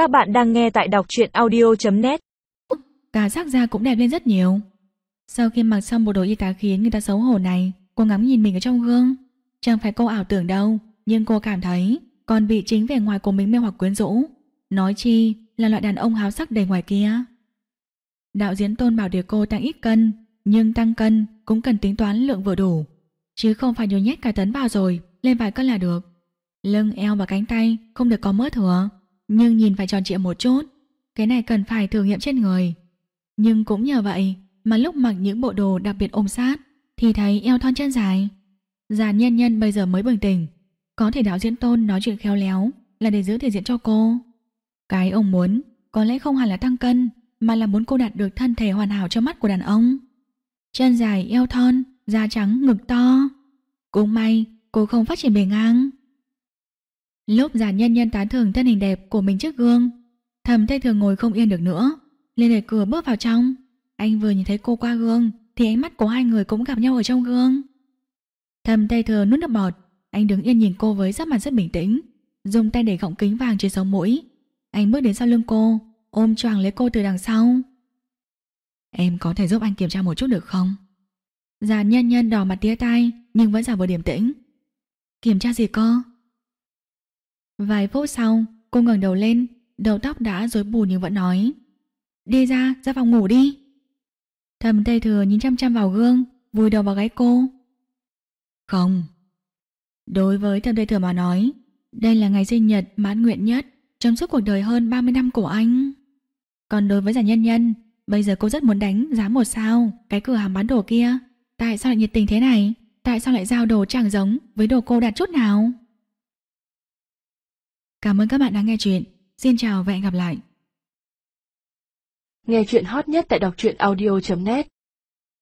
Các bạn đang nghe tại đọc truyện audio.net Cả sắc da cũng đẹp lên rất nhiều. Sau khi mặc xong bộ đồ y tá khiến người ta xấu hổ này, cô ngắm nhìn mình ở trong gương. Chẳng phải cô ảo tưởng đâu, nhưng cô cảm thấy còn bị chính vẻ ngoài của mình mê hoặc quyến rũ. Nói chi là loại đàn ông háo sắc đầy ngoài kia. Đạo diễn tôn bảo để cô tăng ít cân, nhưng tăng cân cũng cần tính toán lượng vừa đủ. Chứ không phải nhồi nhét cả tấn vào rồi, lên vài cân là được. Lưng, eo và cánh tay không được có mỡ thừa, nhưng nhìn phải tròn trịa một chút. Cái này cần phải thử nghiệm trên người. Nhưng cũng nhờ vậy mà lúc mặc những bộ đồ đặc biệt ôm sát thì thấy eo thon chân dài. Già nhân nhân bây giờ mới bừng tỉnh. Có thể đạo diễn tôn nói chuyện khéo léo là để giữ thể diện cho cô. Cái ông muốn có lẽ không hẳn là tăng cân mà là muốn cô đạt được thân thể hoàn hảo cho mắt của đàn ông. Chân dài, eo thon, da trắng, ngực to. Cũng may cô không phát triển bề ngang. Lúc giàn nhân nhân tán thưởng thân hình đẹp của mình trước gương, thầm tây thường ngồi không yên được nữa, lên đẩy cửa bước vào trong. Anh vừa nhìn thấy cô qua gương, thì ánh mắt của hai người cũng gặp nhau ở trong gương. Thầm tây thừa nuốt nước bọt, anh đứng yên nhìn cô với sắc mặt rất bình tĩnh, dùng tay để gọng kính vàng trên sống mũi. Anh bước đến sau lưng cô, ôm choàng lấy cô từ đằng sau. Em có thể giúp anh kiểm tra một chút được không? Già nhân nhân đỏ mặt tía tay nhưng vẫn giả vờ điềm tĩnh. Kiểm tra gì cơ? Vài phút sau, cô ngẩng đầu lên, đầu tóc đã rối bù nhưng vẫn nói. Đi ra, ra phòng ngủ đi. Thầm Tây Thừa nhìn chăm chăm vào gương, vùi đầu vào gáy cô. Không. Đối với Thầm Tây Thừa mà nói, đây là ngày sinh nhật mãn nguyện nhất trong suốt cuộc đời hơn 30 năm của anh. Còn đối với giả nhân nhân, bây giờ cô rất muốn đánh giá một sao cái cửa hàng bán đồ kia. Tại sao lại nhiệt tình thế này? Tại sao lại giao đồ chẳng giống với đồ cô đặt chút nào? Cảm ơn các bạn đã nghe chuyện. Xin chào và hẹn gặp lại. Nghe chuyện hot nhất tại đọc truyện audio.net